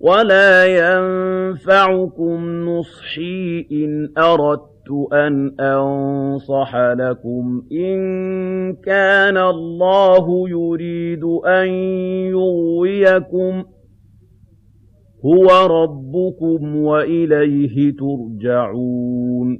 وَلَا يَنفَعُكُمْ نُصْحِي إِنْ أَرَدتُّ أَنْ أَنصَحَ لَكُمْ إِن كَانَ اللَّهُ يُرِيدُ أَن يُغْوِيَكُمْ ۚ هُوَ رَبُّكُمْ وَإِلَيْهِ تُرْجَعُونَ